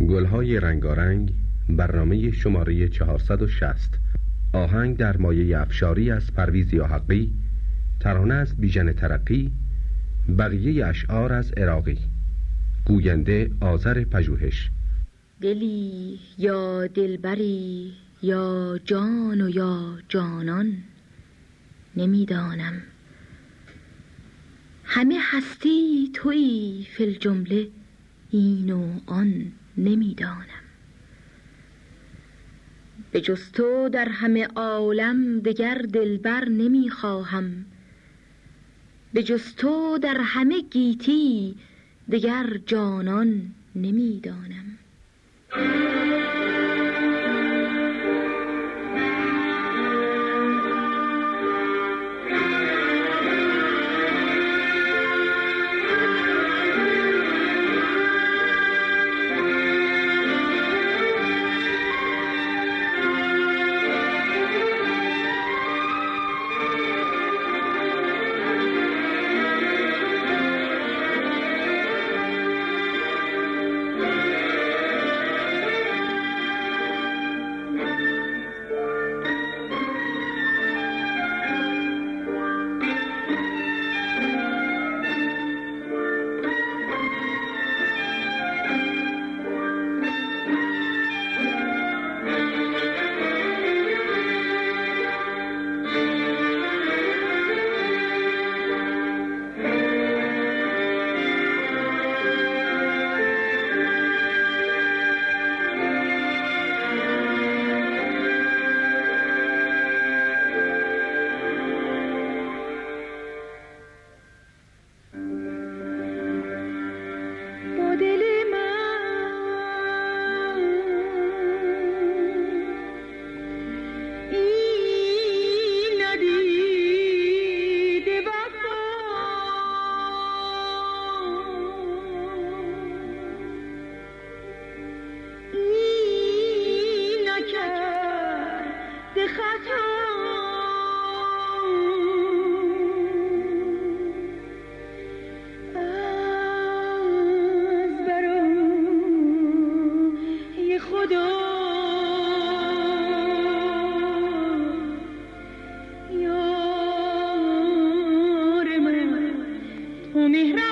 گلهای رنگارنگ برنامه شماره 460 آهنگ در مایه افشاری از پرویز حقی ترانه از بیژن ترقی بقیه اشعار از عراقی. گوینده آذر پژوهش. دلی یا دلبری یا جان و یا جانان نمی‌دانم. همه هستی تویی فی جمله این و آن. نمی‌دانم. به جز تو در همه عالم دگر دلبر نمی‌خواهم. به جز تو در همه گیتی دگر جانان نمی‌دانم. Mihra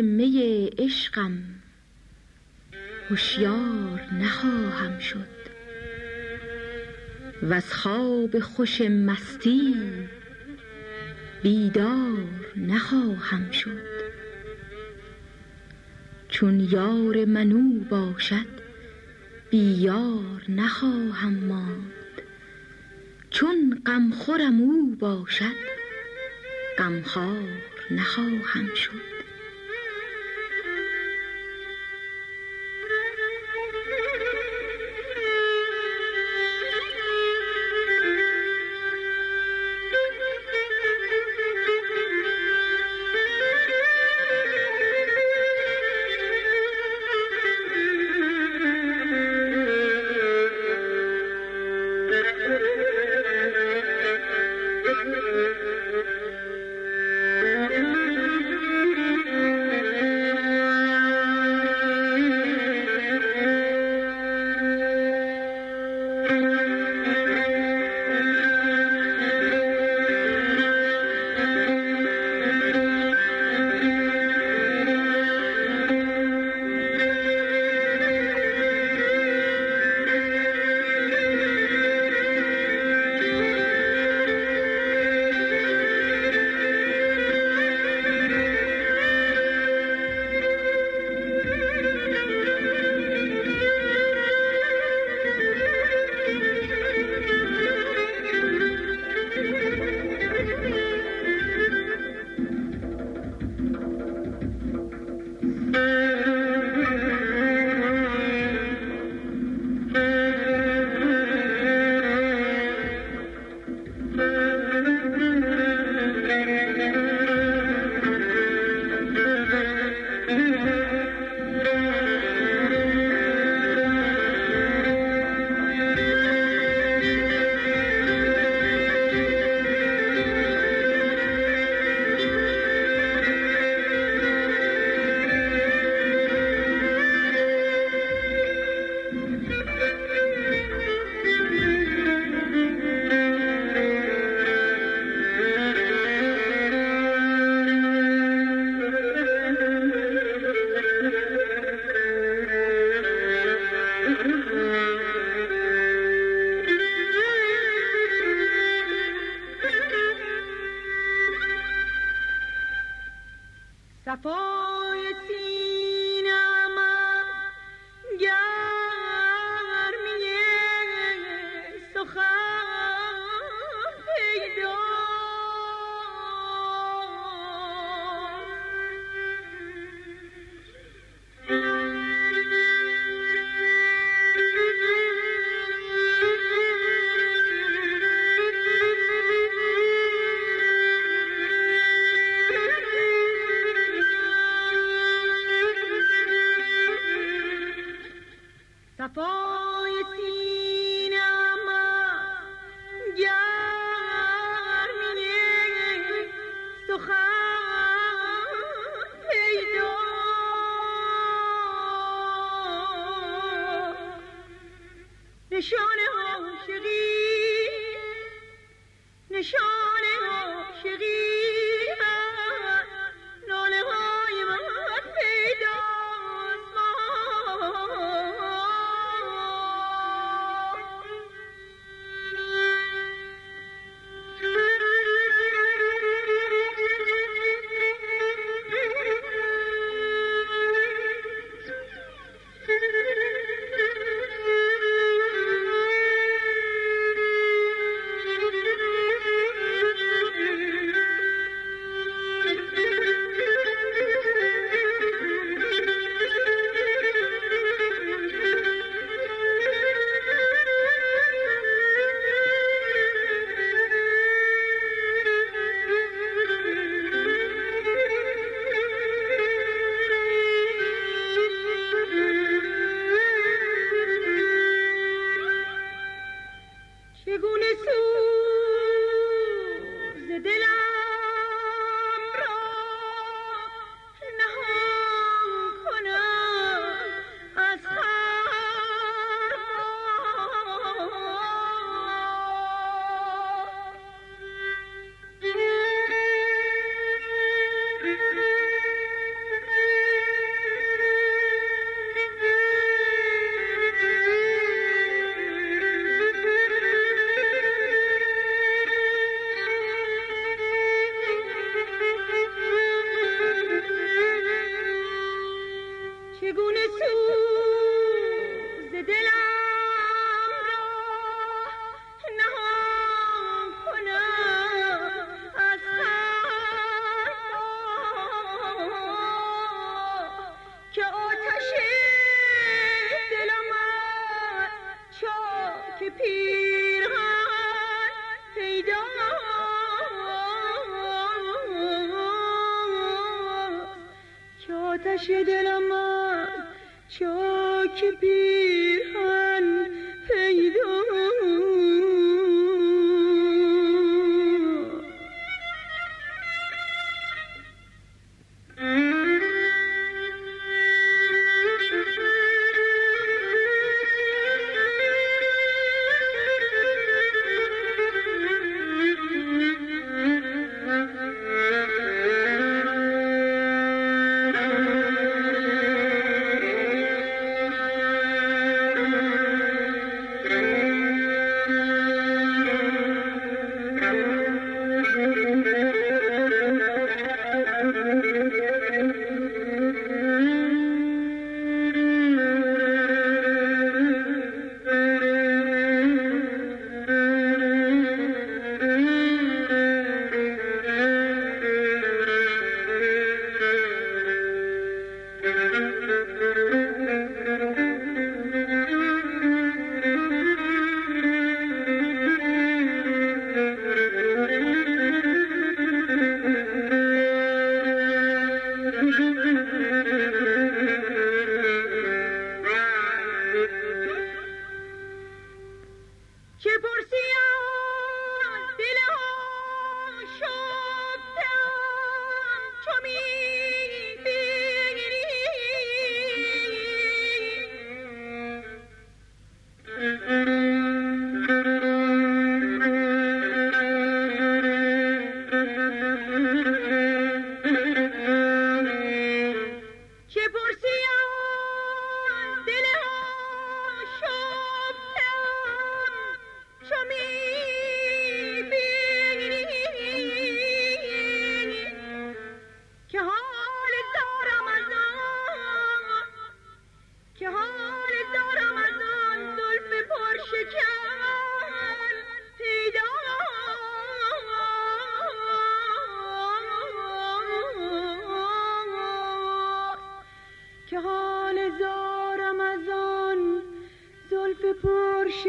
می عشقم هوشیار نخواهم شد. و از خواب خوش مستی بیدار نخواهم شد. چون یار منو باشد بیار نخواهم ماند. چون غمخورم او باشد غمخوار نخواهم شد.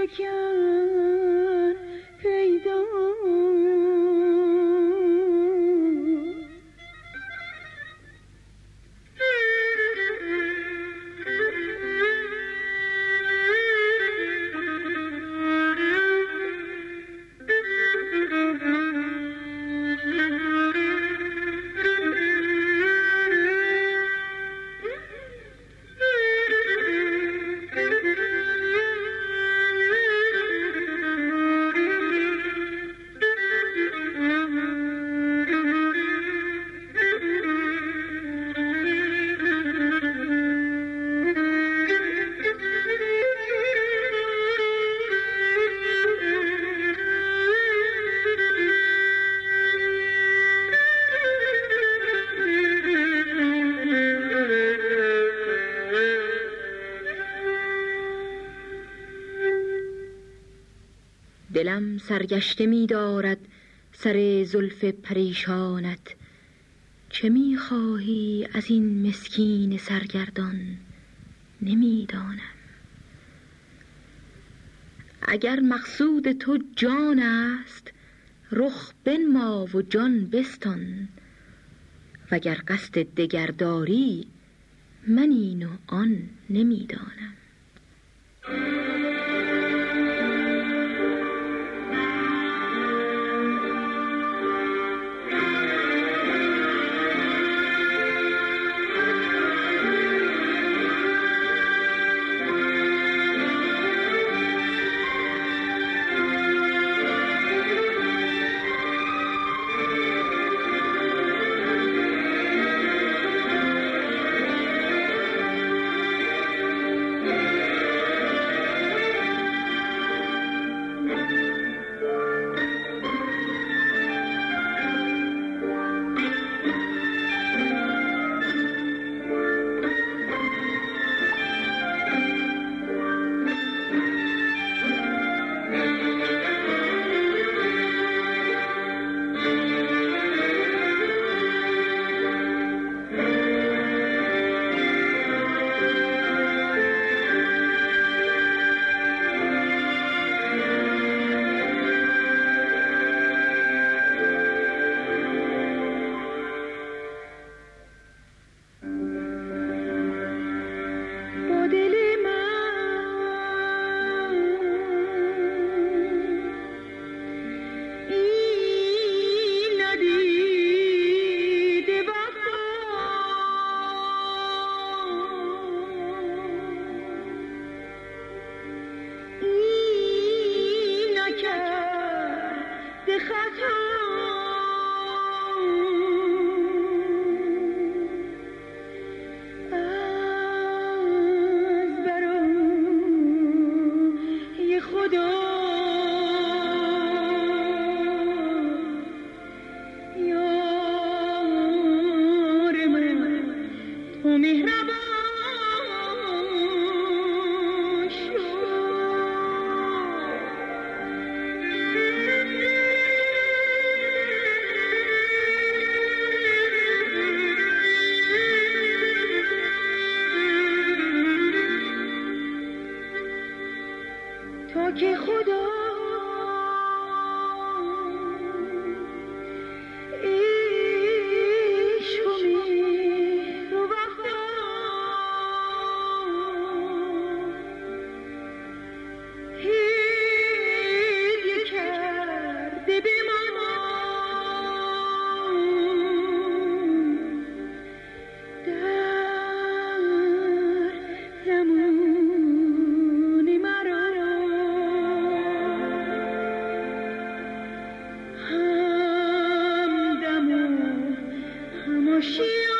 American. دلم سرگشته می دارد سر زلف پریشانت. چه می خواهی از این مسکین سرگردان؟ نمی‌دانم اگر مقصود تو جان است رخ بنما و جان بستان. وگر قصد دگرداری من این و آن نمی‌دانم تقوم مهربا she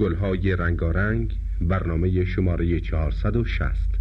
گلهای رنگارنگ برنامه شماره 460